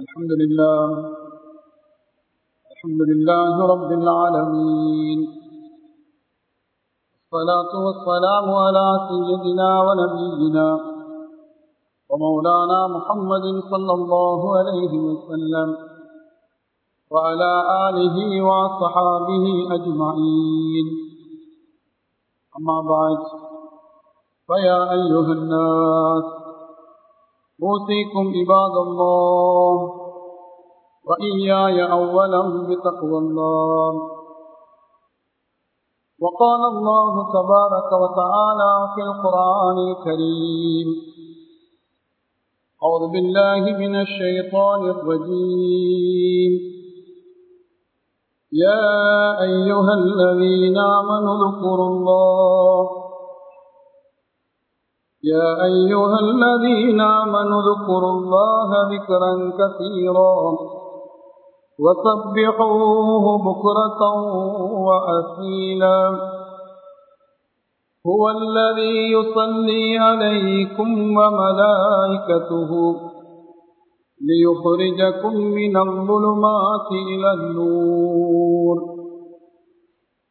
الحمد لله. الحمد لله رب العالمين. الصلاة والسلام على سيدنا ونبينا ومولانا محمد صلى الله عليه وسلم وعلى آله وصحابه أجمعين. أما بعد فيا أيها الناس أوصيكم عباد الله وإياي أولا بتقوى الله. وقال الله تبارك وتعالى في القرآن الكريم أعوذ بالله من الشيطان الرجيم. يا أيها الذين آمنوا اذكروا الله يا أيها الذين آمنوا اذكروا الله ذكرا كثيرا وسبحوه بكرة وأسيلا هو الذي يصلي عليكم وملائكته ليخرجكم من الظلمات إلى النور.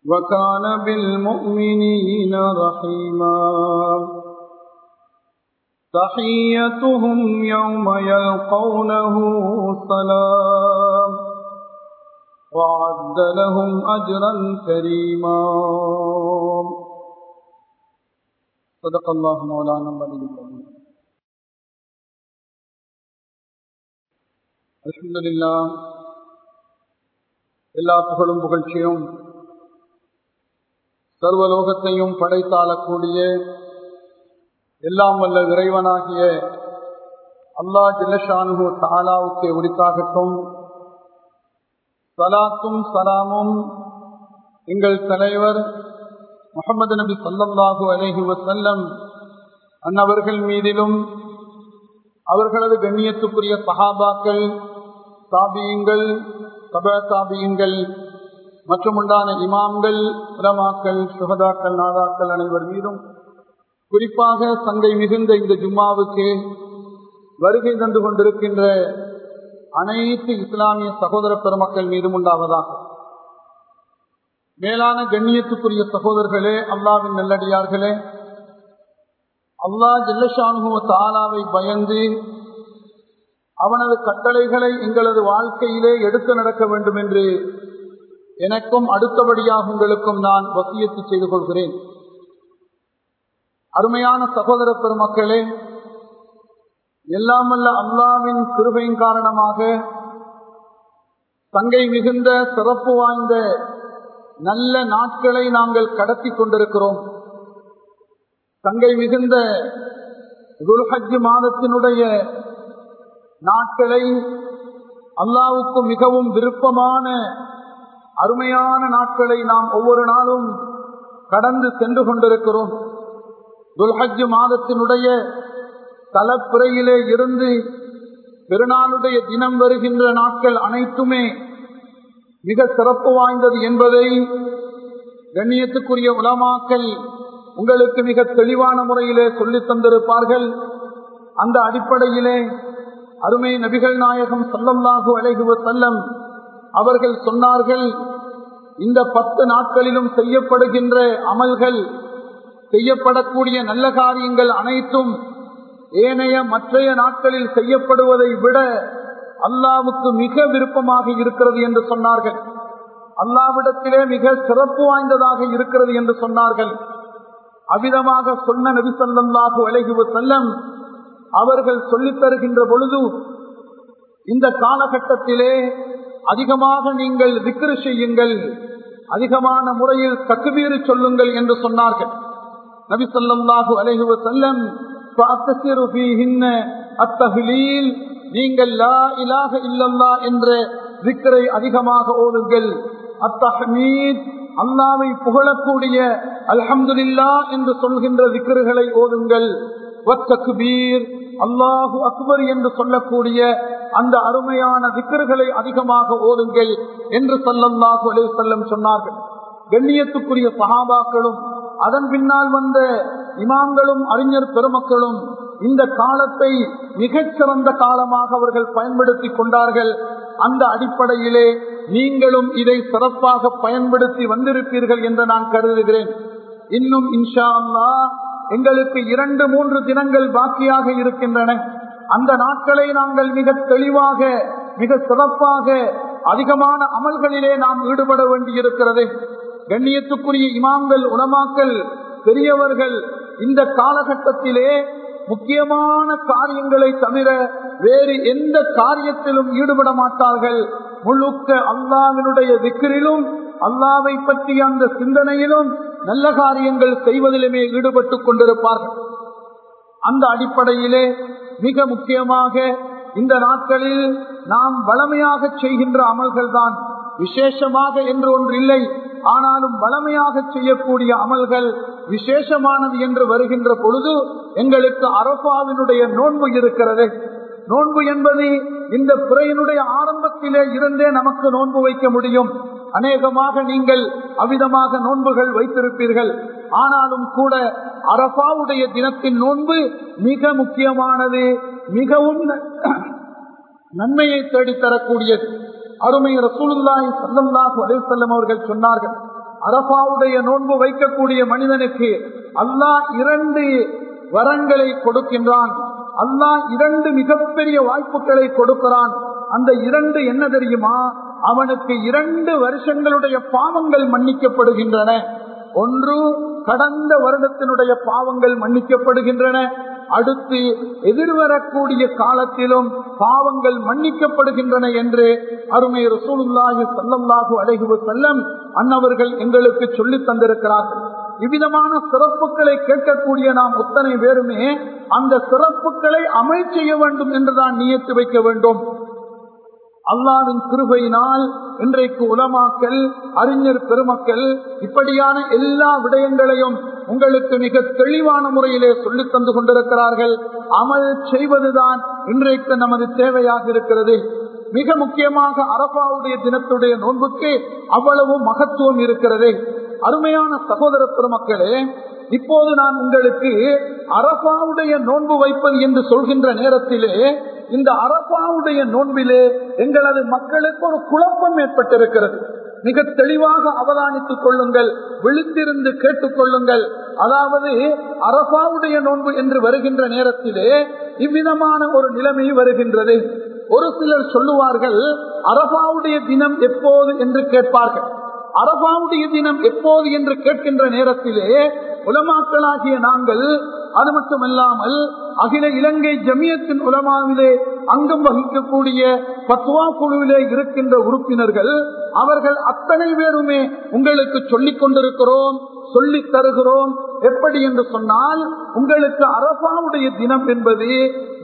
وكان بالمؤمنين رحيما. تحيتهم يوم يلقونه سلام وعد لهم أجرا كريما صدق الله مولانا العلي العظيم அல்ஹம்துலில்லா எல்லா புகழும் புகழ்ச்சியும் சர்வலோகத்தையும் படைத்தாளக்கூடிய எல்லாம் வல்ல இறைவனாகிய அல்லா ஜில்லஷானு தாலாவுக்கு உரித்தாகட்டும் சலாத்தும் சலாமும் எங்கள் தலைவர் முகமது நபி சல்லல்லாஹு அலஹி வசல்லம் அன்னவர்கள் மீதிலும் அவர்களது கண்ணியத்துக்குரிய சஹாபாக்கள் தாபியங்கள் சப தாபியங்கள் மற்றும் உண்டான இமாம்கள் உலமாக்கள் சுகதாக்கள் நாதாக்கள் அனைவர் மீதும் குறிப்பாக சங்கை மிகுந்த இந்த ஜும்மாவுக்கு வருகை தந்து கொண்டிருக்கின்ற அனைத்து இஸ்லாமிய சகோதர பெருமக்கள் மீதும் உண்டாவதா மேலான கண்ணியத்துக்குரிய சகோதரர்களே அல்லாவின் நல்லடியார்களே அல்லா ஜில்லஷானுவ தாலாவை பயந்து அவனது கட்டளைகளை எங்களது வாழ்க்கையிலே எடுத்து நடக்க வேண்டும் என்று எனக்கும் அடுத்தபடியாக உங்களுக்கும் நான் வசியத்து செய்து கொள்கிறேன். அருமையான சகோதர பெருமக்களே எல்லாம் அல்லாவின் கிருபையின் காரணமாக தங்கை மிகுந்த சிறப்பு வாய்ந்த நல்ல நாட்களை நாங்கள் கடத்தி கொண்டிருக்கிறோம். தங்கை மிகுந்த துல்ஹஜ் மாதத்தினுடைய நாட்களை அல்லாவுக்கு மிகவும் விருப்பமான அருமையான நாட்களை நாம் ஒவ்வொரு நாளும் கடந்து சென்று கொண்டிருக்கிறோம். துல்ஹஜ் மாதத்தினுடைய தலப்பிறையிலே இருந்து பெருநாளுடைய தினம் வருகின்ற நாட்கள் அனைத்துமே மிக சிறப்பு வாய்ந்தது என்பதை கண்ணியத்துக்குரிய உலமாக்கல் உங்களுக்கு மிக தெளிவான முறையிலே சொல்லித் தந்திருப்பார்கள். அந்த அடிப்படையிலே அருமை நபிகள் நாயகம் சல்லம்லாகு அழகுவ செல்லம் அவர்கள் சொன்னார்கள் இந்த பத்து நாட்களிலும் செய்யப்படுகின்ற அமல்கள் செய்யப்படக்கூடிய நல்ல காரியங்கள் அனைத்தும் ஏனைய மற்றைய நாட்களில் செய்யப்படுவதை விட அல்லாவுக்கு மிக விருப்பமாக இருக்கிறது என்று சொன்னார்கள். அல்லாவிடத்திலே மிக சிறப்பு வாய்ந்ததாக இருக்கிறது என்று சொன்னார்கள். அவிதமாக சொன்ன நபிசல்லாஹு அழகுவ செல்லம் அவர்கள் சொல்லித் தருகின்ற பொழுது இந்த காலகட்டத்திலே அதிகமாக நீங்கள் விக்கிரு செய்யுங்கள் அதிகமான முறையில் தக்குவீறு சொல்லுங்கள் என்று சொன்னார்கள். நபி சொல்லாஹு அலஹுவ செல்லம் அத்தஹிலீல் நீங்கள் லா இலாக இல்லல்லா என்ற விக்கரை அதிகமாக ஓதுங்கள். அத்தஹமீத் அல்லாவை புகழக்கூடிய அல்ஹம்துலில்லா என்று சொல்கின்ற விக்கர்களை ஓதுங்கள். வத்தக்பீர் அல்லாஹு அக்பர் என்று சொல்லக்கூடிய அந்த அருமையான விக்கர்களை அதிகமாக ஓதுங்கள் என்று சொல்லல்லாஹு அலே செல்லம் சொன்னார்கள். கண்ணியத்துக்குரிய சகாபாக்களும் அதன் பின்னால் வந்த இமாம்களும் அறிஞர் பெருமக்களும் இந்த காலத்தை மிகச்சிறந்த காலமாக அவர்கள் பயன்படுத்தி கொண்டார்கள். அந்த அடிப்படையிலே நீங்களும் இதை சிறப்பாக பயன்படுத்தி வந்திருப்பீர்கள் என்று நான் கருதுகிறேன். இன்னும் இன்ஷா அல்லா எங்களுக்கு இரண்டு மூன்று தினங்கள் பாக்கியாக இருக்கின்றன. அந்த நாட்களை நாங்கள் மிக தெளிவாக மிக சிறப்பாக அதிகமான அமல்களிலே நாம் ஈடுபட வேண்டியிருக்கிறது. கண்ணியத்துக்குரிய இமாம்கள் உணமாக்கல் பெரியவர்கள் இந்த காலகட்டத்திலே முக்கியமான காரியங்களை தவிர வேறு எந்த காரியத்திலும் ஈடுபட மாட்டார்கள். முழுக்க அல்லாவினுடைய திக்கிரிலும் அல்லாவை பற்றிய அந்த சிந்தனையிலும் நல்ல காரியங்கள் செய்வதிலுமே ஈடுபட்டு கொண்டிருப்பார்கள். அந்த அடிப்படையிலே மிக முக்கியமாக இந்த நாட்களில் நாம் வளமையாக செய்கின்ற அமல்கள் தான் விசேஷமாக என்று ஒன்று இல்லை. ஆனாலும் வளமையாக செய்யக்கூடிய அமல்கள் விசேஷமானது என்று வருகின்ற பொழுது எங்களுக்கு அரபாவினுடைய நோன்பு இருக்கிறது. நோன்பு என்பது இந்த பிறையினுடைய ஆரம்பத்திலே இருந்தே நமக்கு நோன்பு வைக்க முடியும். அநேகமாக நீங்கள் அவிதமாக நோன்புகள் வைத்திருப்பீர்கள். ஆனாலும் கூட அரபாவுடைய தினத்தின் நோன்பு மிக முக்கியமானது மிகவும் நன்மையை தேடித்தரக்கூடியது அருமை ரசூலுல்லாய் சல்லம்லாஹு அலிசல்லம் அவர்கள் சொன்னார்கள். அரபாவுடைய நோன்பு வைக்கக்கூடிய மனிதனுக்கு அல்லாஹ் இரண்டு வரங்களை கொடுக்கின்றான். அல்லாஹ் இரண்டு மிகப்பெரிய வாய்ப்புகளை கொடுக்கிறான். அந்த இரண்டு என்ன தெரியுமா? அவனுக்கு இரண்டு வருஷங்களுடைய பாவங்கள் மன்னிக்கப்படுகின்றன. ஒன்று கடந்த வருடத்தினுடைய பாவங்கள் மன்னிக்கப்படுகின்றன. அடுத்து எதிர்வரக்கூடிய காலத்திலும் பாவங்கள் மன்னிக்கப்படுகின்றன என்று அருமை ரசூலுல்லாஹி சல்லல்லாஹு அழகுவ செல்லம் அன்னவர்கள் எங்களுக்கு சொல்லி தந்திருக்கிறார்கள். இவ்விதமான சிறப்புகளை கேட்கக்கூடிய நாம் ஒத்தனை பேருமே அந்த சிறப்புகளை அமல் செய்ய வேண்டும் என்றுதான் நியத்து வைக்க வேண்டும். அல்லாவின் கிருபையினால் இன்றைக்கு உலமாக்கல் அறிஞர் பெருமக்கள் இப்படியான எல்லா விடயங்களையும் உங்களுக்கு மிக தெளிவான முறையிலே சொல்லித் தந்து கொண்டிருக்கிறார்கள். அமல் செய்வதுதான் இன்றைக்கு நமது தேவையாக இருக்கிறது. மிக முக்கியமாக அரபாவுடைய தினத்துடைய நோன்புக்கு அவ்வளவு மகத்துவம் இருக்கிறது. அருமையான சகோதர பெருமக்களே இப்போது நான் உங்களுக்கு அரபாவுடைய நோன்பு வைப்பது என்று சொல்கின்ற நேரத்திலே இந்த அரபாவுடைய நோன்பிலே எங்களது மக்களுக்கு ஒரு குழப்பம் ஏற்பட்டிருக்கிறது. மிக தெளிவாக அவதானித்துக் கொள்ளுங்கள் விழித்திருந்து கேட்டுக்கொள்ளுங்கள் அதாவது அரபாவுடைய நோன்பு என்று வருகின்ற நேரத்திலே இவ்விதமான ஒரு நிலைமை வருகின்றது. ஒரு சிலர் சொல்லுவார்கள் அரபாவுடைய தினம் எப்போது? என்று கேட்பார்கள். அரபாவுடைய தினம் எப்போது என்று கேட்கின்ற நேரத்திலே உலமாக்களாகிய நாங்கள் அது மட்டுமல்லாமல் அகில இலங்கை ஜமியத்தின் உலமாவிலே அங்கம் வகிக்கக்கூடிய பத்வா குழுவிலே இருக்கின்ற உறுப்பினர்கள் அவர்கள் அத்தனை பேருமே உங்களுக்கு சொல்லிக் கொண்டிருக்கிறோம் சொல்லித் தருகிறோம். எப்படி என்று சொன்னால் உங்களுக்கு அரபாவுடைய தினம் என்பது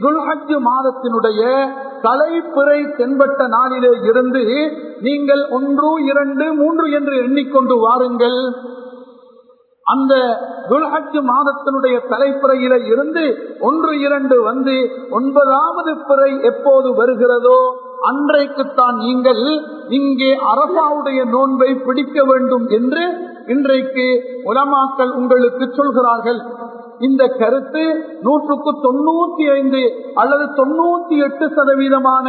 துல்ஹஜ் மாதத்தினுடைய தலைப்பிறை தென்பட்ட நாளிலே இருந்து நீங்கள் ஒன்று இரண்டு மூன்று என்று எண்ணிக்கொண்டு வாருங்கள். அந்த துல்ஹஜ் மாதத்தினுடைய தலைப்புறையில இருந்து ஒன்று இரண்டு வந்து ஒன்பதாவது பிறை எப்போது வருகிறதோ அன்றைக்குத்தான் நீங்கள் இங்கே அரசாவுடைய நோன்பை பிடிக்க வேண்டும் என்று இன்றைக்கு உலமாக்கள் உங்களுக்கு சொல்கிறார்கள். இந்த கருத்து நூற்றுக்கு தொண்ணூத்தி ஐந்து அல்லது தொண்ணூத்தி எட்டு சதவீதமான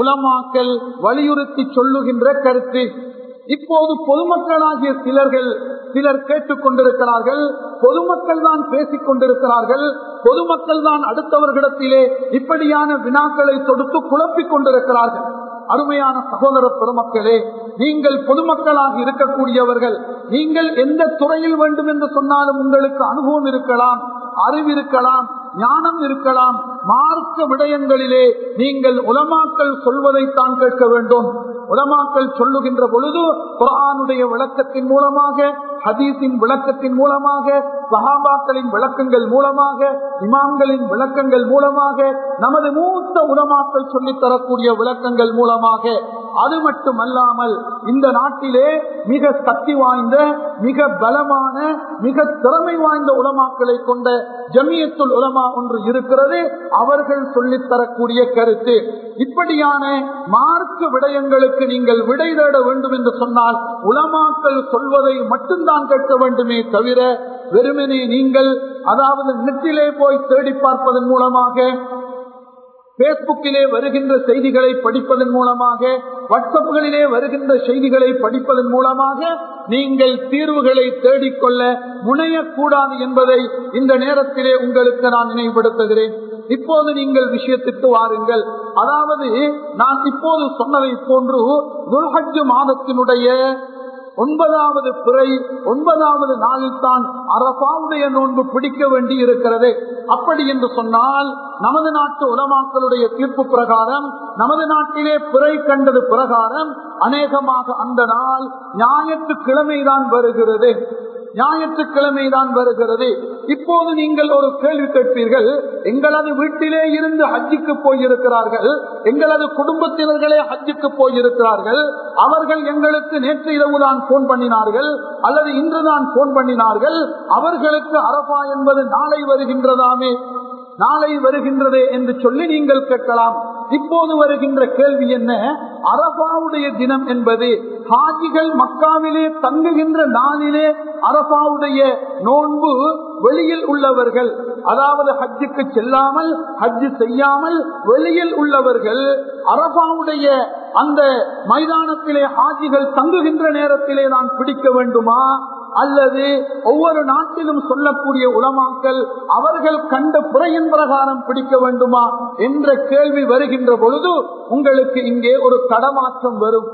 உலமாக்கல் வலியுறுத்தி சொல்லுகின்ற கருத்து. இப்போது பொதுமக்களாகிய சிலர்கள் சிலர் கேட்டுக் கொண்டிருக்கிறார்கள் பொதுமக்கள் தான் பேசிக் கொண்டிருக்கிறார்கள் பொதுமக்கள் தான் அடுத்தவர்களிடத்திலே இப்படியான வினாக்களை தொடுத்து குழப்பிக் கொண்டிருக்கிறார்கள். அருமையான சகோதர பெருமக்களே நீங்கள் பொதுமக்களாக இருக்கக்கூடியவர்கள் நீங்கள் எந்த துறையில் வேண்டும் என்று சொன்னாலும் உங்களுக்கு அனுபவம் இருக்கலாம் அறிவிருக்கலாம் ஞானம் இருக்கலாம். மார்க்க விடயங்களிலே நீங்கள் உலமாக்கள் சொல்வதைத்தான் கேட்க வேண்டும். உலமாக்கள் சொல்லுகின்ற பொழுது குரானுடைய விளக்கத்தின் மூலமாக ஹதீஸின் விளக்கத்தின் மூலமாக சகாபாக்களின் விளக்கங்கள் மூலமாக இமாம்களின் விளக்கங்கள் மூலமாக நமது மூத்த உணமாக்கள் சொல்லித் தரக்கூடிய விளக்கங்கள் மூலமாக அது மட்டுமல்லாமல் இந்த நாட்டிலே மிக சக்தி வாய்ந்த மிக பலமான மிக திறமை வாய்ந்த உலமாக்களை கொண்ட ஜமியத்துள் உலமா ஒன்று இருக்கிறது. அவர்கள் சொல்லித் தரக்கூடிய கருத்து. இப்படியான மார்க்க விடயங்களுக்கு நீங்கள் விடை தேட வேண்டும் என்று சொன்னால் உலமாக்கள் சொல்வதை மட்டும்தான் கேட்க வேண்டுமே தவிர வெறுமை வெறுமனே நீங்கள் அதாவது நெட்டிலே போய் தேடி பார்ப்பதன் மூலமாக பேஸ்புக்கிலே வருகின்ற செய்திகளை படிப்பதன் மூலமாக வாட்ஸ்அப்புகளிலே வருகின்ற செய்திகளை படிப்பதன் மூலமாக நீங்கள் தீர்வுகளை தேடிக்கொள்ள முனையக்கூடாது என்பதை இந்த நேரத்திலே உங்களுக்கு நான் நினைவுபடுத்துகிறேன். இப்போது நீங்கள் விஷயத்திற்கு வாருங்கள். அதாவது நான் இப்போது சொன்னதை போன்று துல்ஹஜ் மாதத்தினுடைய ஒன்பதாவது பிறை ஒன்பதாவது நாளில் தான் அரபாவுடைய நோன்பு பிடிக்க வேண்டி இருக்கிறது. அப்படி என்று சொன்னால் நமது நாட்டு உலமாக்களுடைய தீர்ப்பு பிரகாரம் நமது நாட்டிலே பிறை கண்டது பிரகாரம் அநேகமாக அந்த நாள் ஞாயிற்றுக்கிழமைதான் வருகிறது. ஞாயிற்றுக்கிழமை தான் வருகிறது. இப்போது நீங்கள் ஒரு கேள்வி கேட்பீர்கள். எங்களது வீட்டிலே இருந்து ஹஜ்ஜுக்கு போயிருக்கிறார்கள். எங்களது குடும்பத்தினர்களே ஹஜ்ஜுக்கு போயிருக்கிறார்கள். அவர்கள் எங்களுக்கு நேற்று இரவு தான் போன் பண்ணினார்கள். அல்லது இன்றுதான் போன் பண்ணினார்கள். அவர்களுக்கு அரபா என்பது நாளை வருகின்றதாமே. நாளை வருகின்றதே என்று சொல்லி நீங்கள் கேட்கலாம். இப்போது வருகின்ற கேள்வி என்ன? அரபாவுடைய தினம் என்பது ஹாஜிகள் மக்காவிலே தங்குகின்ற நாளிலே அரபாவுடைய நோன்பு வெளியில் உள்ளவர்கள் அதாவது ஹஜ்ஜுக்கு செல்லாமல் ஹஜ்ஜு செய்யாமல் வெளியில் உள்ளவர்கள் அரபாவுடைய அந்த மைதானத்திலே ஹாஜிகள் தங்குகின்ற நேரத்திலே நான் பிடிக்க வேண்டுமா? அல்லது ஒவ்வொரு நாட்டிலும் சொல்லக்கூடிய உலமாக்கள் அவர்கள் கண்ட புறையின் பிரகாரம் பிடிக்க வேண்டுமா என்ற கேள்வி வருகின்ற பொழுது உங்களுக்கு இங்கே ஒரு தடமாற்றம் வரும்.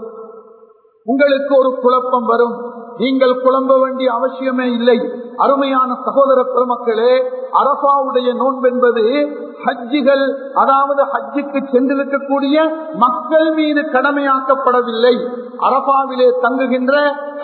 உங்களுக்கு ஒரு குழப்பம் வரும். நீங்கள் குழம்ப வேண்டிய அவசியமே இல்லை. அருமையான சகோதர பெருமக்களே அரபாவுடைய நோன்பென்பது ஹஜ்ஜிகள் அதாவது ஹஜ்ஜுக்கு சென்றிருக்கக்கூடிய மக்கள் மீது கடமையாக்கப்படவில்லை. அரபாவிலே தங்குகின்ற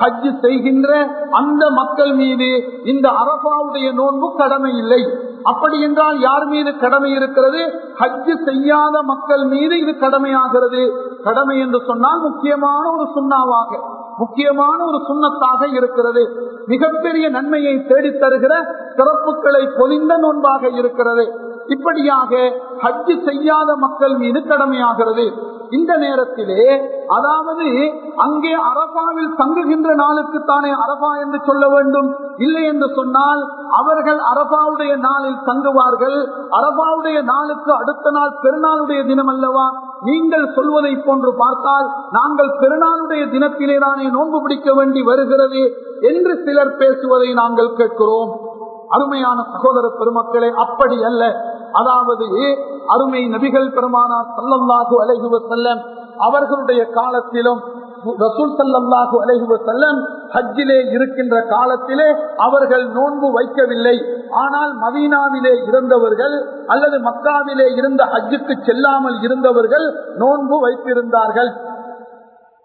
ஹஜ் செய்கின்ற அந்த மக்கள் மீது இந்த அரபாவுடைய நோன்பு கடமை இல்லை. அப்படி என்றால் யார் மீது கடமை இருக்கிறது? ஹஜ் செய்யாத மக்கள் மீது இது கடமையாகிறது. கடமை என்று சொன்னால் முக்கியமான ஒரு சுண்ணாவாக முக்கியமான ஒரு சுண்ணத்தாக இருக்கிறது. மிகப்பெரிய நன்மையை தேடித் தருகிற சிறப்புகளை பொதிந்த நோன்பாக இருக்கிறது. இப்படியாக ஹஜ்ஜு செய்யாத மக்கள் மீது கடமையாகிறது. இந்த நேரத்திலே அதாவது அங்கே அரபாவில் தங்குகின்ற நாளுக்கு தானே அரபா என்று சொல்ல வேண்டும்? இல்லை என்று சொன்னால் அவர்கள் அரபாவுடைய நாளில் தங்குவார்கள். அரபாவுடைய நாளுக்கு அடுத்த நாள் பெருநாளுடைய தினம் அல்லவா? நீங்கள் சொல்வதை போன்று பார்த்தால் நாங்கள் பெருநாளுடைய தினத்திலே தானே நோன்பு பிடிக்க வேண்டி வருகிறது என்று சிலர் பேசுவதை நாங்கள் கேட்கிறோம். அருமையான சகோதர பெருமக்களே அப்படி அல்ல. அதாவது அருமை நபிகள் பெருமானார் சல்லல்லாஹு அலைகுவ செல்லம் அவர்களுடைய காலத்திலும் ரசூல் சல்லாஹூ அலைகுவ செல்லம் ஹஜ்ஜிலே இருக்கின்ற காலத்திலே அவர்கள் நோன்பு வைக்கவில்லை. ஆனால் மதீனாவிலே இருந்தவர்கள் அல்லது மக்காவிலே இருந்த ஹஜ்ஜுக்கு செல்லாமல் இருந்தவர்கள் நோன்பு வைத்திருந்தார்கள்.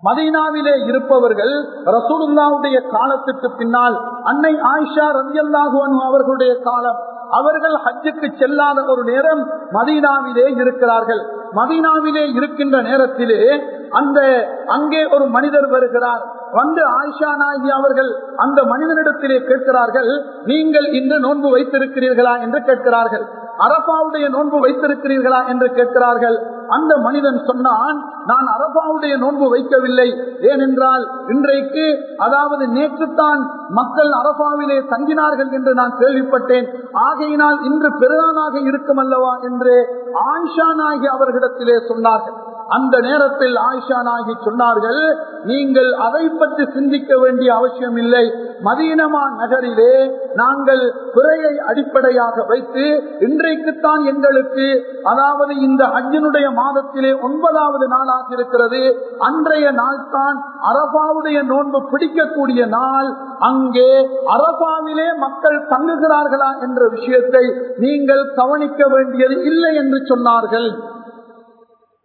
மதீனாவிலே இருப்பவர்கள் ரசூலுல்லாவுடைய காலத்துக்கு பின்னால் அன்னை ஆயிஷா ரவியல்லாகுவன் அவர்களுடைய காலம் அவர்கள் ஹஜ்ஜுக்கு செல்லாத ஒரு நேரம் மதீனாவிலே இருக்கிறார்கள். மதீனாவிலே இருக்கின்ற நேரத்திலே அந்த அங்கே ஒரு மனிதர் வருகிறார். வந்து ஆயிஷா நாயகி அவர்கள் அந்த மனிதனிடத்திலே கேட்கிறார்கள் நீங்கள் இன்று நோன்பு வைத்திருக்கிறீர்களா? என்று கேட்கிறார்கள். அரபாவுடைய நோன்பு வைத்திருக்கிறீர்களா என்று கேட்கிறார்கள். அந்த மனிதன் சொன்னான் நான் அரபாவுடைய நோன்பு வைக்கவில்லை. ஏனென்றால் இன்றைக்கு அதாவது நேற்றுத்தான் மக்கள் அரபாவிலே தங்கினார்கள் என்று நான் கேள்விப்பட்டேன். ஆகையினால் இன்று பெருதானாக இருக்கும் அல்லவா? என்று ஆயிஷா நாயகி அவர்களிடத்திலே சொன்னார்கள். அந்த நேரத்தில் ஆயிஷா நாயகி சொன்னார்கள் நீங்கள் அதை பற்றி சிந்திக்க வேண்டிய அவசியம் இல்லை. மதீனமா நகரிலே நாங்கள் பிறையை அடிப்படையாக வைத்து இன்றைக்குத்தான் எங்களுக்கு அதாவது இந்த அஜினுடைய மாதத்திலே ஒன்பதாவது நாளாக இருக்கிறது. அன்றைய நாள் தான் அரபாவுடைய நோன்பு பிடிக்கக்கூடிய நாள். அங்கே அரபாவிலே மக்கள் தங்குகிறார்களா என்ற விஷயத்தை நீங்கள் கவனிக்க வேண்டியது இல்லை என்று சொன்னார்கள்.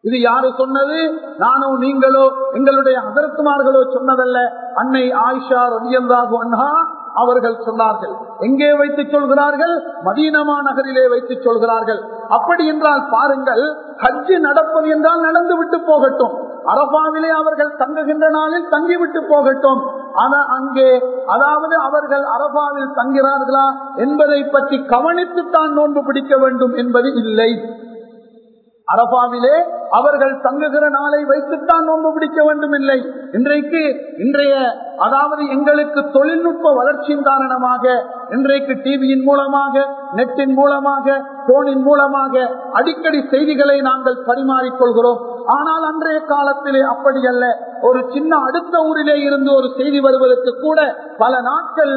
இது யாரு சொன்னது? நானோ நீங்களோ? எங்களுடைய அதர்க்குமார்களோ சொன்னதல்ல. அன்னை ஆயிஷா ரவியந்தாகு அண்ணா அவர்கள் சொன்னார்கள். எங்கே வைத்து சொல்கிறார்கள்? மதீனமா நகரிலே வைத்து சொல்கிறார்கள். அப்படி என்றால் பாருங்கள் ஹஜ்ஜு நடப்பது என்றால் நடந்து விட்டு போகட்டும். அரபாவிலே அவர்கள் தங்குகின்ற நாளில் தங்கிவிட்டு போகட்டும். ஆனா அங்கே அதாவது அவர்கள் அரபாவில் தங்கிறார்களா என்பதை பற்றி கவனித்துத்தான் நோன்பு பிடிக்க வேண்டும் என்பது இல்லை. அரபாவிலே அவர்கள் தங்குகிற நாளை வைத்துத்தான் நோன்பு பிடிக்க வேண்டும் இல்லை இன்றைக்கு இன்றைய அதாவது எங்களுக்கு தொழில்நுட்ப வளர்ச்சியின் காரணமாக இன்றைக்கு டிவியின் மூலமாக நெட்டின் மூலமாக போனின் மூலமாக அடிக்கடி செய்திகளை நாங்கள் பரிமாறிக்கொள்கிறோம். ஆனால் அன்றைய காலத்திலே அப்படி அல்ல ஒரு சின்ன அடுத்த ஊரிலே இருந்து ஒரு செய்தி வருவதற்கு கூட பல நாட்கள்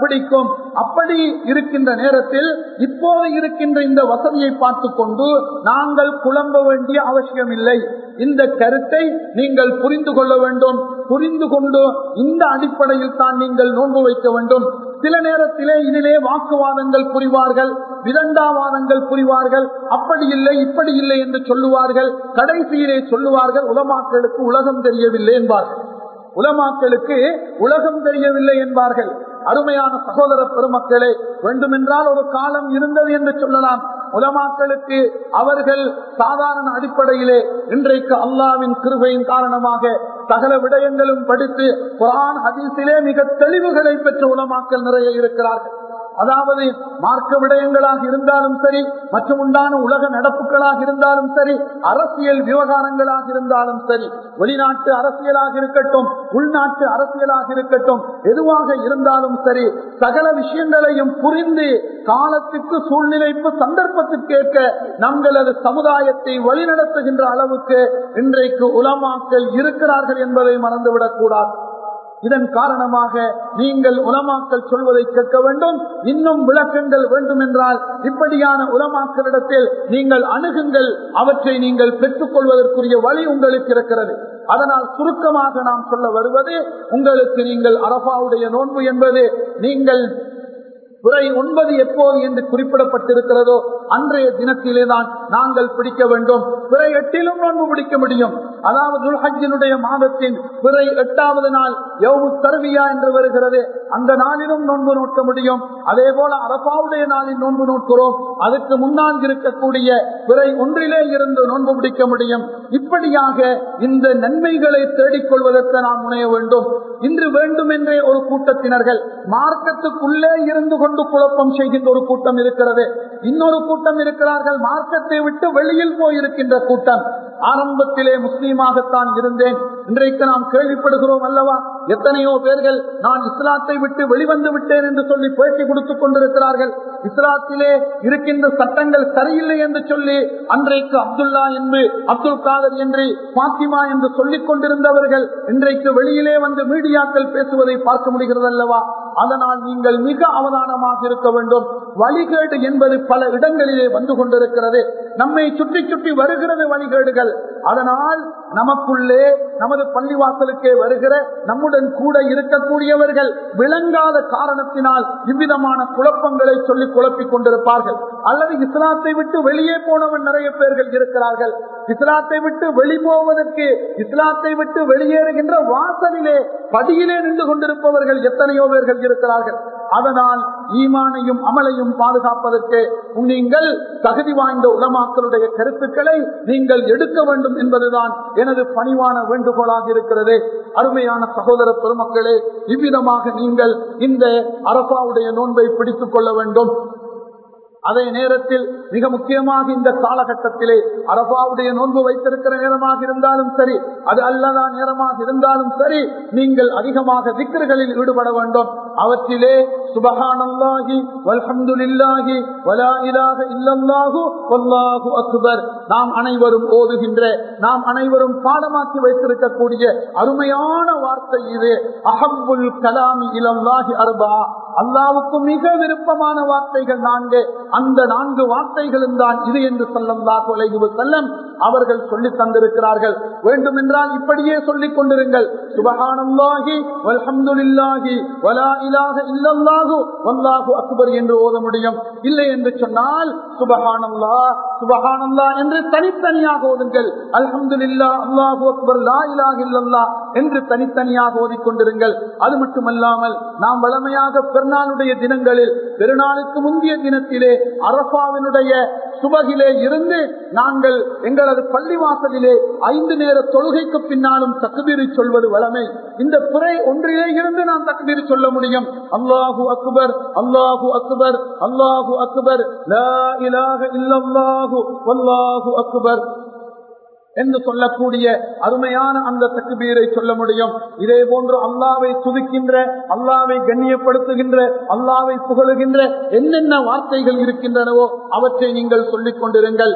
பிடிக்கும். அப்படி இருக்கின்ற நேரத்தில் இப்போது இருக்கின்ற இந்த வசதியை பார்த்து கொண்டு நாங்கள் குழம்ப வேண்டிய அவசியம் இல்லை இந்த கருத்தை நீங்கள் புரிந்து கொள்ள வேண்டும். புரிந்து கொண்டு இந்த அடிப்படையில் தான் நீங்கள் நோன்பு வைக்க வேண்டும். சில நேரத்திலே இதிலே வாக்குவாதங்கள் புரிவார்கள் விதண்டாவாதங்கள் புரிவார்கள் அப்படி இல்லை இப்படி இல்லை என்று சொல்லுவார்கள் கடைசியிலே சொல்லுவார்கள் உலமாக்களுக்கு உலகம் தெரியவில்லை என்பார்கள். உலமாக்களுக்கு உலகம் தெரியவில்லை என்பார்கள். அருமையான சகோதர பெருமக்களே வேண்டுமென்றால் ஒரு காலம் இருந்தது என்று சொல்லலாம். உலமாக்களுக்கு அவர்கள் சாதாரண அடிப்படையிலே இன்றைக்கு அல்லாவின் கிருபையின் காரணமாக சகல விடயங்களும் படித்து குரான் ஹதீஸிலே மிக தெளிவுகளை பெற்ற உலமாக்கல் நிறைய இருக்கிறார்கள். அதாவது மார்க்க விடயங்களாக இருந்தாலும் சரி மற்றும் உண்டான உலக நடப்புகளாக இருந்தாலும் சரி அரசியல் விவகாரங்களாக இருந்தாலும் சரி வெளிநாட்டு அரசியலாக இருக்கட்டும் உள்நாட்டு அரசியலாக இருக்கட்டும் எதுவாக இருந்தாலும் சரி சகல விஷயங்களையும் புரிந்து காலத்துக்கு சூழ்நிலைப்பு சந்தர்ப்பத்திற்கேற்க நம்மளது சமுதாயத்தை வழிநடத்துகின்ற அளவுக்கு இன்றைக்கு உலமாக்கள் இருக்கிறார்கள் என்பதை மறந்துவிடக் கூடாது இதன் காரணமாக நீங்கள் உலமாக்கல் சொல்வதை கேட்க வேண்டும். இன்னும் விளக்கங்கள் வேண்டும் என்றால் இப்படியான உலமாக்களிடத்தில் நீங்கள் அணுகுங்கள். அவற்றை நீங்கள் பெற்றுக் கொள்வதற்குரிய வழி உங்களுக்கு இருக்கிறது. அதனால் சுருக்கமாக நாம் சொல்ல வருவது உங்களுக்கு நீங்கள் அரபாவுடைய நோன்பு என்பது நீங்கள் துறை ஒன்பது எப்போது என்று குறிப்பிடப்பட்டிருக்கிறதோ அன்றைய தினத்திலே தான் நாங்கள் பிடிக்க வேண்டும். பிற எட்டிலும் நோன்பு பிடிக்க முடியும். அதாவது துல்ஹஜினுடைய மாதத்தின் பிற எட்டாவது நாள் யவு தருவியா என்று வருகிறது. அந்த நாளிலும் நோன்பு நோக்க முடியும். அதே போல அரபாவுடைய நாளில் நோன்பு நோக்கிறோம். அதுக்கு முன்னால் இருக்கக்கூடிய பிறை ஒன்றிலே இருந்து நோன்பு பிடிக்க முடியும். இப்படியாக இந்த நன்மைகளை தேடிக்கொள்வதற்கு நாம் முனைய வேண்டும். இன்று வேண்டும் என்றே ஒரு கூட்டத்தினர்கள் மார்க்கத்துக்குள்ளே இருந்து கொண்டு குழப்பம் செய்கின்ற ஒரு கூட்டம் இருக்கிறது. இன்னொரு கூட்டம் இருக்கிறார்கள். மார்க்கத்தை விட்டு வெளியில் போயிருக்கின்ற கூட்டம் ஆரம்பத்திலே முஸ்லீமாகத்தான் இருந்தேன். இன்றைக்கு நாம் கேள்விப்படுகிறோம் அல்லவா? எத்தனையோ பேர்கள் நான் இஸ்லாத்தை விட்டு வெளிவந்து விட்டேன் என்று சொல்லி பேசி கொடுத்துக் கொண்டிருக்கிறார்கள். இஸ்லாத்திலே இருக்கின்ற சட்டங்கள் சரியில்லை என்று சொல்லி அன்றைக்கு அப்துல்லா என்று அப்துல் காதர் என்று பாத்திமா என்று சொல்லிக் கொண்டிருந்தவர்கள் இன்றைக்கு வெளியிலே வந்து மீடியாக்கள் பேசுவதை பார்க்க முடிகிறது அல்லவா அதனால் நீங்கள் மிக அவதானமாக இருக்க வேண்டும். வழிகேடு என்பது பல இடங்களிலே வந்து கொண்டிருக்கிறது. நம்மை சுற்றி சுற்றி வருகிறது வழிகேடுகள். அதனால் நமக்குள்ளே நமது பள்ளிவாசலுக்கே வருகிற நம்முடன் கூட இருக்கக்கூடியவர்கள் விளங்காத காரணத்தினால் இவ்விதமான குழப்பங்களை சொல்லி குழப்பிக் கொண்டிருப்பார்கள். அல்லது இஸ்லாத்தை விட்டு வெளியே போனவன் நிறைய பேர்கள் இருக்கிறார்கள். இஸ்லாத்தை விட்டு வெளி போவதற்கு இஸ்லாத்தை விட்டு வெளியேறுகின்ற வாசலிலே படியிலே நின்று கொண்டிருப்பவர்கள் எத்தனையோ பேர்கள் இருக்கிறார்கள். அதனால் ஈமானையும் அமலையும் பாதுகாப்பதற்கு நீங்கள் தகுதி வாய்ந்த உலமாக்களுடைய கருத்துக்களை நீங்கள் எடுக்க வேண்டும் என்பதுதான் எனது பணிவான வேண்டுகோளாக இருக்கிறது. அருமையான சகோதர பெருமக்களே இவ்விதமாக நீங்கள் இந்த அரபாவுடைய நோன்பை பிடித்துக் கொள்ள வேண்டும். அதே நேரத்தில் மிக முக்கியமாக இந்த காலகட்டத்திலே அரபாவுடைய நோன்பு வைத்திருக்கிற நேரமாக இருந்தாலும் சரி அது அல்லதா நேரமாக இருந்தாலும் சரி நீங்கள் அதிகமாக திக்கர்களில் ஈடுபட வேண்டும். அவற்றிலே சுபகானல்லாகி வல்ஹம்துலில்லாஹி வலா இலாஹ இல்லல்லாஹு வல்லாஹு அக்பர். நாம் அனைவரும் ஓதுகின்ற நாம் அனைவரும் பாடமாக்கி வைத்திருக்கக்கூடிய அருமையான வார்த்தை இது. அஹப்புல் கலாமி இலல்லாஹி அர்பா. அல்லாவுக்கு மிக விருப்பமான வார்த்தைகள் நான்கு. அந்த நான்கு வார்த்தைகளும் தான் இது என்று சொல்லல்லாஹு அலைஹி செல்லம் அவர்கள் சொல்லி தந்திருக்கிறார்கள். வேண்டுமென்றால் இப்படியே சொல்லிக் கொண்டிருங்கள். சுபகானந்தாகி வல்ஹம்துல்லாகி வலா இலாக இல்லல்லாகு வல்லாகு அக்பர் என்று ஓத முடியும். இல்லை என்று சொன்னால் சுபஹானல்லாஹ் சுபஹானல்லாஹ் என்று தனித்தனியாக ஓதுங்கள். அல்ஹம்துல்லா அல்லாஹு அக்பர் லா இலாக இல்லல்லா என்று தனித்தனியாக ஓதிக்கொண்டிருங்கள் அது மட்டுமல்லாமல் நாம் வளமையாக பெருநாளுடைய தினங்களில் பெருநாளுக்கு முந்தைய தினத்திலே அரசாவினுடைய சுபகிலே இருந்து நாங்கள் எங்களது பள்ளிவாசலிலே ஐந்து நேர தொழுகைக்கு பின்னாலும் தக்குதீரி சொல்வது வளமை. இந்த துறை ஒன்றிலே இருந்து நாம் தக்குதீரி சொல்ல முடியும். அல்லாஹு அக்பர் அல்லாஹு அக்பர் அல்லாஹு அக்பர். லா அக்பர். என்று சொல்லக்கூடிய அருமையான அந்த தக்குபீரை சொல்ல முடியும். இதே போன்று அல்லாவை துதிக்கின்ற அல்லாவை கண்ணியப்படுத்துகின்ற அல்லாவை புகழுகின்ற என்னென்ன வார்த்தைகள் இருக்கின்றனவோ அவற்றை நீங்கள் சொல்லிக் கொண்டிருங்கள்.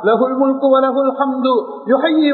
லா இலாஹ இல்லல்லாஹு வஹதஹு லா ஷரீக லஹ் லஹுல் முல்கு வ லஹுல் ஹம்து யுஹய்யி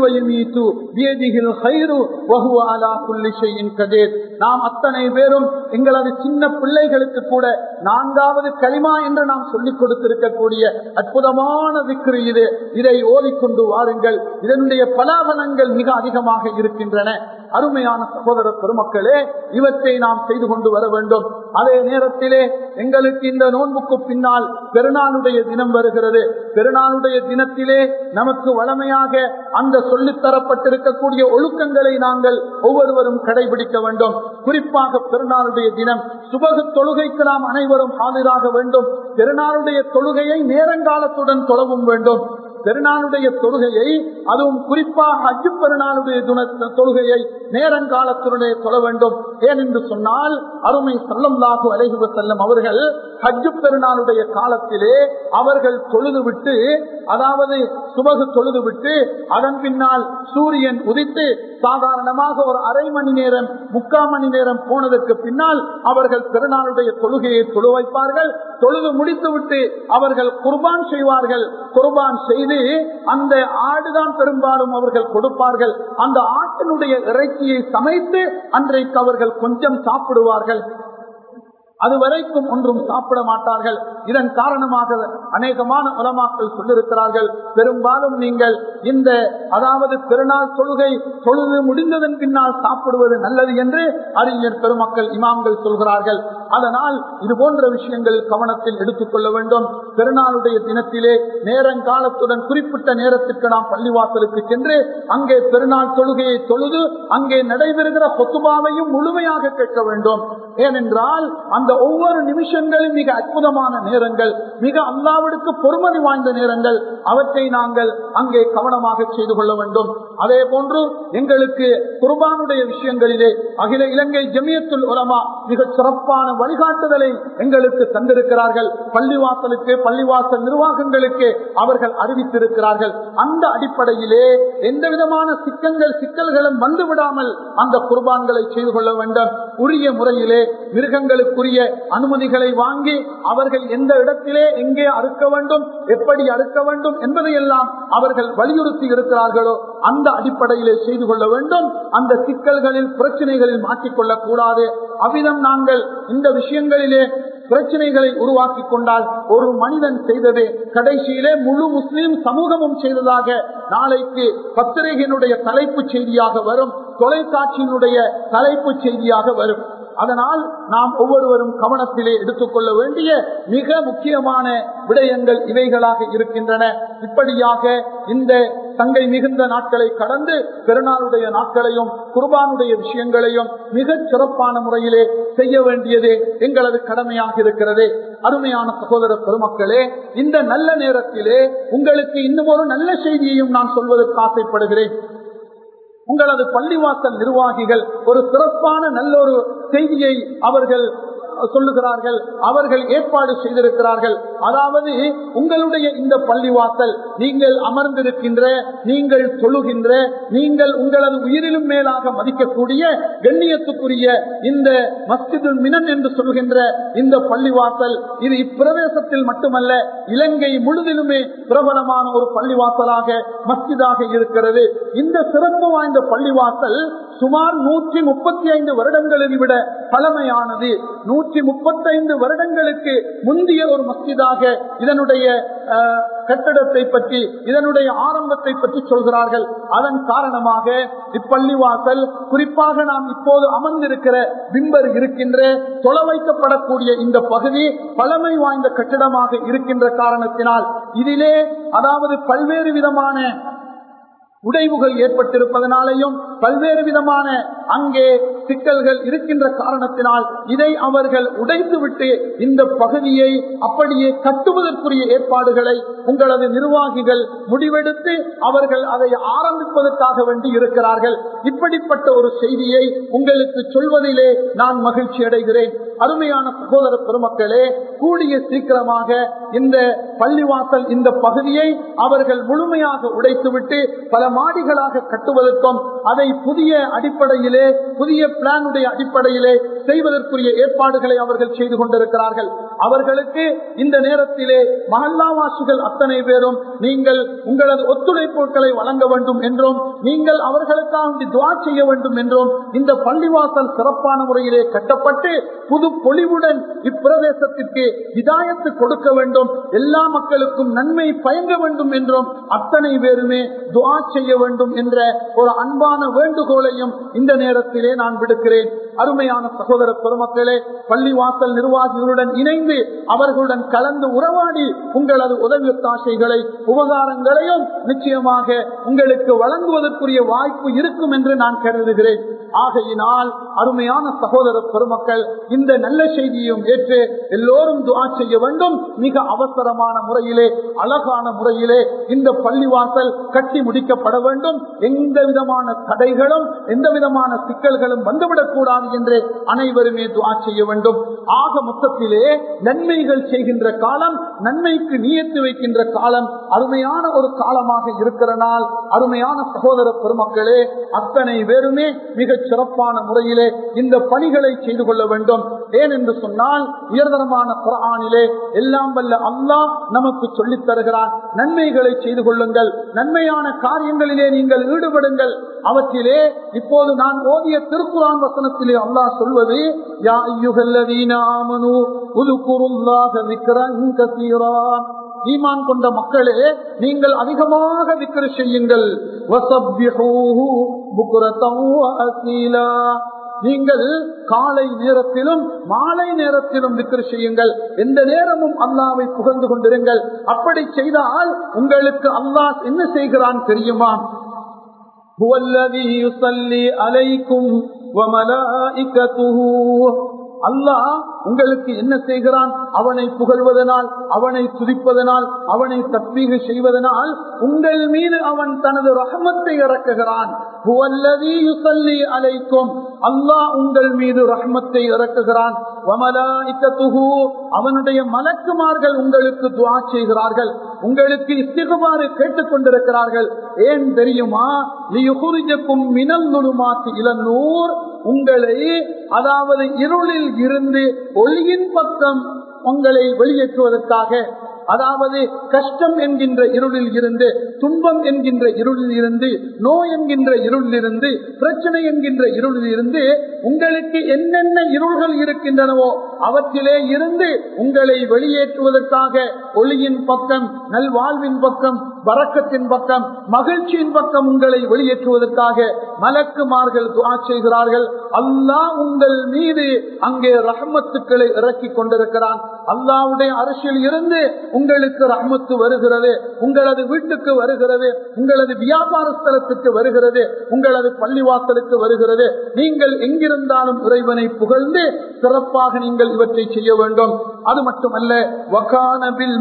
நாம் அத்தனை பேரும் எங்களது சின்ன பிள்ளைகளுக்கு கூட நான்காவது கலிமா என்று நாம் சொல்லிக் கொடுத்திருக்கக்கூடிய அற்புதமான விக்ரு இது இதை ஓதிக்கொண்டு வாருங்கள் இதனுடைய பலாபலங்கள் மிக அதிகமாக இருக்கின்றன அருமையான சகோதர பெருமக்களே இவற்றை நாம் செய்து கொண்டு வர வேண்டும் அதே நேரத்திலே எங்களுக்கு இந்த நோன்புக்கு பின்னால் பெருநாளுடைய தினம் வருகிறது. பெருநாளுடைய தினத்திலே நமக்கு வளமையாக அந்த சொல்லித்தரப்பட்டிருக்கக்கூடிய ஒழுக்கங்களை நாங்கள் ஒவ்வொருவரும் கடைபிடிக்க வேண்டும். குறிப்பாக பெருநாளுடைய தினம் சுபகு தொழுகைக்கு நாம் அனைவரும் ஆஜராக வேண்டும். பெருநாளுடைய தொழுகையை நேரங்காலத்துடன் தொழவும் வேண்டும். பெருநாளுடைய தொழுகையை அதுவும் குறிப்பாக அஜு பெருநாளுடைய தொழுகையை நேரங்காலத்துடனே சொல்ல வேண்டும். ஏனென்று சொன்னால் அருமை சல்லல்லாஹு அலைஹுவ செல்லம் அவர்கள் ஹஜ்ஜு பெருநாளுடைய காலத்திலே அவர்கள் தொழுது விட்டு அதாவது சுபகு தொழுது விட்டு அதன் பின்னால் சூரியன் உதித்து சாதாரணமாக ஒரு அரை மணி நேரம் முக்கால் மணி நேரம் போனதற்கு பின்னால் அவர்கள் பெருநாளுடைய தொழுகையை தொழு வைப்பார்கள். தொழுது முடித்து விட்டு அவர்கள் குர்பான் செய்வார்கள். குர்பான் செய்து அந்த ஆடுதான் பெரும்பாலும் அவர்கள் கொடுப்பார்கள். அந்த ஆட்டினுடைய இறைச்சியை சமைத்து அன்றைக்கு அவர்கள் கொஞ்சம் சாப்பிடுவார்கள். அது வரைக்கும் ஒன்றும் சாப்பிட மாட்டார்கள். இதன் காரணமாக அநேகமான உலமாக்கள் சொல்லிருக்கிறார்கள் பெரும்பாலும் நீங்கள் இந்த அதாவது பெருநாள் தொழுகை தொழுது முடிந்ததன் பின்னால் சாப்பிடுவது நல்லது என்று அறிஞர் பெருமக்கள் இமாம்கள் சொல்கிறார்கள். அதனால் இது போன்ற விஷயங்கள் கவனத்தில் எடுத்துக்கொள்ள வேண்டும். பெருநாளுடைய தினத்திலே நேரங்காலத்துடன் குறிப்பிட்ட நேரத்திற்கு நாம் பள்ளிவாசலுக்கு சென்று அங்கே பெருநாள் தொழுகையை தொழுது அங்கே நடைபெறுகிற பொத்துபாவையும் முழுமையாக கேட்க வேண்டும். ஏனென்றால் அந்த ஒவ்வொரு நிமிஷங்களும் மிக அற்புதமான நேரங்கள் மிக அல்லாவிற்கு பொறுமதி வாய்ந்த நேரங்கள் அவற்றை நாங்கள் அங்கே கவனமாக செய்து கொள்ள வேண்டும். அதே போன்று எங்களுக்கு குர்பானுடைய விஷயங்களிலே அகில இலங்கை ஜமியத்துல் உலமா மிக சிறப்பான வழிகாட்டுதலை எங்களுக்கு தந்திருக்கிறார்கள். பள்ளிவாசலுக்கு பள்ளிவாசல் நிர்வாகங்களுக்கு அவர்கள் அறிவித்திருக்கிறார்கள். அந்த அடிப்படையிலே எந்த விதமான சிக்கங்கள் சிக்கல்களும் வந்துவிடாமல் அந்த குர்பான்களை செய்து கொள்ள வேண்டும். உரிய முறையிலே மிருகங்களுக்குரிய அனுமதிகளை வாங்கி அவர்கள் எந்த இடத்திலே எங்கே அறுக்க வேண்டும் எப்படி அறுக்க வேண்டும் என்பதையெல்லாம் அவர்கள் வலியுறுத்தி இருக்கிறார்களோ அந்த அடிப்படையிலே செய்து கொள்ள வேண்டும். அந்த சிக்கல்களில் பிரச்சனைகளில் மாற்றிக்கொள்ளக் கூடாது அவ்விதம் நாங்கள் இந்த விஷயங்களிலே பிரச்சனைகளை உருவாக்கி கொண்டால் ஒரு மனிதன் செய்தது கடைசியிலே முழு முஸ்லிம் சமூகமும் செய்ததாக நாளைக்கு பத்திரிகையினுடைய தலைப்பு செய்தியாக வரும். தொலைக்காட்சியினுடைய தலைப்பு செய்தியாக வரும். அதனால் நாம் ஒவ்வொருவரும் கவனத்திலே எடுத்துக்கொள்ள வேண்டிய மிக முக்கியமான விடயங்கள் இவைகளாக இருக்கின்றன. இப்படியாக இந்த தங்கை மிகுந்த நாட்களை கடந்து பெருநாளுடைய நாட்களையும் குர்பானுடைய விஷயங்களையும் மிக சிறப்பான முறையிலே செய்ய வேண்டியது எங்களது கடமையாக இருக்கிறது. அருமையான சகோதர பெருமக்களே இந்த நல்ல நேரத்திலே உங்களுக்கு இன்னும் ஒரு நல்ல செய்தியையும் நான் சொல்வதற்கு ஆசைப்படுகிறேன். உங்களது பள்ளிவாசல் நிர்வாகிகள் ஒரு சிறப்பான நல்ல ஒரு செய்தியை அவர்கள் சொல்லுகிறார்கள் அவர்கள் ஏற்பாடு செய்திருக்கிறார்கள். அதாவது உங்களுடைய இந்த பள்ளிவாசல் நீங்கள் அமர்ந்திருக்கின்ற நீங்கள் தொழுகின்ற நீங்கள் உங்களது உயிரிலும் மேலாக மதிக்கக்கூடிய கண்ணியத்துக்குரிய இந்த மஸ்ஜிதுல் மினன் என்று சொல்கின்ற இந்த பள்ளிவாசல் இது இப்பிரவேசத்தில் மட்டுமல்ல இலங்கை முழுதிலுமே பிரபலமான ஒரு பள்ளிவாசலாக மஸ்ஜிதாக இருக்கிறது. இந்த சிறப்பு வாய்ந்த பள்ளிவாசல் சுமார் நூற்றி முப்பத்தி ஐந்து வருடங்களை விட பழமையானது. நூற்றி முப்பத்தைந்து வருடங்களுக்கு முந்தைய ஒரு மஸ்ஜிதாக இதனுடைய கட்டடத்தை பற்றி இதனுடைய ஆரம்பத்தை பற்றி சொல்கிறார்கள். அதன் காரணமாக இப்பள்ளிவாசல் குறிப்பாக நாம் இப்போது அமர்ந்திருக்கிற பிம்பர் இருக்கின்ற தொலை வைக்கப்படக்கூடிய இந்த பகுதி பழமை வாய்ந்த கட்டிடமாக இருக்கின்ற காரணத்தினால் இதிலே அதாவது பல்வேறு விதமான உடைவுகள் ஏற்பட்டிருப்பதனாலையும் பல்வேறு விதமான அங்கே சிக்கல்கள் இருக்கின்ற காரணத்தினால் இதை அவர்கள் உடைத்துவிட்டு இந்த பகுதியை அப்படியே கட்டுவதற்குரிய ஏற்பாடுகளை உங்களது நிர்வாகிகள் முடிவெடுத்து அவர்கள் அதை ஆரம்பிப்பதற்காக வேண்டி இருக்கிறார்கள். இப்படிப்பட்ட ஒரு செய்தியை உங்களுக்கு சொல்வதிலே நான் மகிழ்ச்சி அடைகிறேன் அருமையான சகோதர பெருமக்களே கூடிய சீக்கிரமாக இந்த பள்ளிவாசல் இந்த பகுதியை அவர்கள் முழுமையாக உடைத்துவிட்டு பல மாடிகளாக கட்டுவதற்கும் அதை புதிய அடிப்படையிலே புதிய பிளானுடைய அடிப்படையிலே செய்வதற்குரிய ஏற்பாடுகளை அவர்கள் செய்து கொண்டிருக்கிறார்கள். அவர்களுக்கு இந்த நேரத்திலே மகல்லாவாசிகள் அத்தனை பேரும் நீங்கள் உங்களது ஒத்துழைப்புகளை வழங்க வேண்டும் என்றும் நீங்கள் அவர்களுக்காக துவா செய்ய வேண்டும் என்றும் இந்த பள்ளிவாசல் சிறப்பான முறையிலே கட்டப்பட்டு புது பொலிவுடன் இப்பிரதேசத்திற்கு இதாயத்து கொடுக்க வேண்டும் எல்லா மக்களுக்கும் நன்மை பயங்க வேண்டும் என்றும் அத்தனை பேருமே துவா செய்ய வேண்டும் என்ற ஒரு அன்பான வேண்டுகோளையும் இந்த நேரத்திலே நான் விடுக்கிறேன். அருமையான சகோதர பெருமக்களே பள்ளிவாசல் நிர்வாகிகளுடன் இணைந்து அவர்களுடன் கலந்து உறவாடி உங்களது உதவி தாசைகளை உபகாரங்களையும் நிச்சயமாக உங்களுக்கு வழங்குவதற்குரிய வாய்ப்பு இருக்கும் என்று நான் கருதுகிறேன். ஆகையினால் அருமையான சகோதர பெருமக்கள் இந்த நல்ல செய்தியையும் ஏற்று எல்லோரும் துவா செய்ய வேண்டும். மிக அவசரமான முறையிலே அழகான முறையிலே இந்த பள்ளிவாசல் கட்டி முடிக்கப்பட வேண்டும். எந்த விதமான தடைகளும் எந்த விதமான சிக்கல்களும் வந்துவிடக் கூடாது என்று அனைவருமே துவா செய்ய வேண்டும். ஆக மொத்தத்திலே நன்மைகள் செய்கின்ற காலம் நன்மைக்கு நியத்து வைக்கின்ற காலம் அருமையான ஒரு காலமாக இருக்கிறனால் அருமையான சகோதர பெருமக்களே அத்தனை பேருமே மிகச் சிறப்பான முறையிலே இந்த பணிகளை செய்து கொள்ள வேண்டும். ஏன் என்று சொன்னால் உயர்தரமான குரானிலே எல்லாம் வல்ல அல்லா நமக்கு சொல்லித் தருகிறான். நன்மைகளை செய்து கொள்ளுங்கள். நன்மையான காரியங்களிலே நீங்கள் ஈடுபடுங்கள். அவற்றிலே இப்போது நான் ஓதிய திருக்குறான் வசனத்திலே அல்லாஹ் சொல்வது யா ஐயுகல்லதீன ஆமனு உதுகுருல்லாஹ விக்ரன் கசீரான் ஈமான் கொண்ட மக்களே நீங்கள் அதிகமாக விக்கிர செய்யுங்கள் வசப்பிஹூஹு புக்ரதம் வஅசீலா நீங்கள் காலை நேரத்திலும் மாலை நேரத்திலும் விக்கிர செய்யுங்கள் எந்த நேரமும் அல்லாவை புகழ்ந்து கொண்டிருங்கள் அப்படி செய்தால் உங்களுக்கு அல்லாஹ் என்ன செய்கிறான் தெரியுமா هو الذي يصلي عليكم وملائكته அல்லாஹ் உங்களுக்கு என்ன செய்கிறான்? அவனை புகழ்வதனால் அவனை துதிப்பதனால் அவனை தத்வீக செய்வதனால் உங்கள் மீது அவன் தனது ரஹமத்தை இறக்குகிறான். அலைக்கும். அல்லாஹ் உங்கள் மீது ரஹ்மத்தை இறக்குகிறான். அவனுடைய மலக்குமார்கள் உங்களுக்கு துவா செய்கிறார்கள். உங்களுக்கு இஸ்திகுமாறு கேட்டுக் கொண்டிருக்கிறார்கள். ஏன் தெரியுமா? லியுகுரிஜக்கும் மினல் நுணுமாத்து இளநூர் உங்களை அதாவது இருளில் இருந்து ஒளியின் பக்கம் உங்களை வெளியேற்றுவதற்காக அதாவது கஷ்டம் என்கின்ற இருளில் இருந்து துன்பம் என்கின்ற இருளில் இருந்து நோய் என்கின்ற இருளில் இருந்து பிரச்சனை என்கின்ற இருளில் இருந்து உங்களுக்கு என்னென்ன இருள்கள் இருக்கின்றனவோ அவற்றிலே இருந்து உங்களை வெளியேற்றுவதற்காக ஒளியின் பக்கம் நல்வாழ்வின் பக்கம் வரக்கத்தின் பக்கம் மகிழ்ச்சியின் பக்கம் உங்களை வெளியேற்றுவதற்காக மலக்குமார்கள் துவா செய்கிறார்கள். அல்லாஹ் உங்கள் மீது அங்கே ரஹமத்துக்களை இறக்கி கொண்டிருக்கிறான். அல்லாவுடைய அரசியல் இருந்து உங்களுக்கு ரஹமத்து வருகிறது. உங்களது வீட்டுக்கு வருகிறது. உங்களது வியாபார ஸ்தலத்துக்கு வருகிறது. உங்களது பள்ளிவாசலுக்கு வருகிறது. நீங்கள் எங்கிருந்தாலும் இறைவனை புகழ்ந்து சிறப்பாக நீங்கள் இவற்றை செய்ய வேண்டும். அது மட்டுமல்ல வகானபில்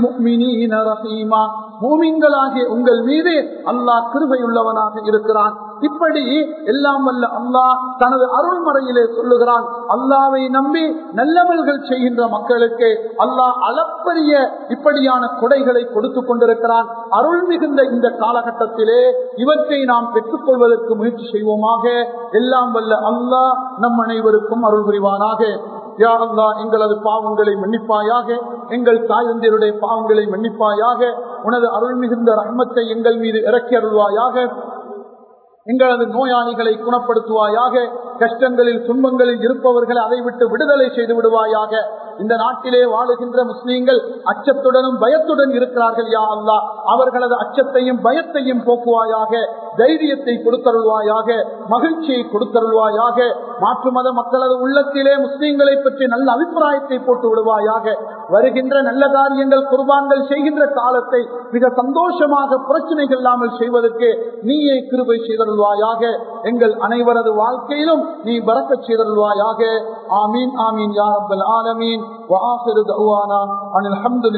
ரஹீமா. பூமிங்களாகிய உங்கள் மீது அல்லாஹ் கிருபையுள்ளவனாக இருக்கிறான். இப்படி எல்லாம் வல்ல அல்லாஹ் தனது அருள்மறையிலே சொல்லுகிறான். அல்லாவை நம்பி நல்லவர்கள் செய்கின்ற மக்களுக்கு அல்லாஹ் அளப்பரிய இப்படியான கொடைகளை கொடுத்து கொண்டிருக்கிறான். அருள் மிகுந்த இந்த காலகட்டத்திலே இவற்றை நாம் பெற்றுக்கொள்வதற்கு முயற்சி செய்வோமாக. எல்லாம் வல்ல அல்லாஹ் நம் அனைவருக்கும் அருள் புரிவானாக. யா அல்லா எங்களது பாவங்களை மன்னிப்பாயாக எங்கள் தாயந்தியருடைய பாவங்களை மன்னிப்பாயாக உனது அருள் மிகுந்த ரஹ்மத்தை எங்கள் மீது இறக்கி அருள்வாயாக எங்களது நோயாளிகளை குணப்படுத்துவாயாக கஷ்டங்களில் துன்பங்களில் இருப்பவர்களை அதை விட்டு விடுதலை செய்து விடுவாயாக. இந்த நாட்டிலே வாழுகின்ற முஸ்லீம்கள் அச்சத்துடனும் பயத்துடன் இருக்கிறார்கள் யா அல்லா அவர்களது அச்சத்தையும் பயத்தையும் போக்குவாயாக தைரியத்தை கொடுத்தருள்வாயாக மகிழ்ச்சியை கொடுத்தருள்வாயாக. மாற்று மத மக்களது உள்ளத்திலே முஸ்லீம்களை பற்றி நல்ல அபிப்பிராயத்தை போட்டு விடுவாயாக. வருகின்ற நல்ல காரியங்கள் குர்பான்கள் செய்கின்ற காலத்தை மிக சந்தோஷமாக பிரச்சனைகள் இல்லாமல் செய்வதற்கு நீயே கிருபை செய்தருள்வாயாக. எங்கள் அனைவரது வாழ்க்கையிலும் நீ பறக்க செய்தருள்வாயாக ஆமீன் ஆமீன் யா ரப்பல் ஆலமீன் وآخر دعوانا عن الحمد لله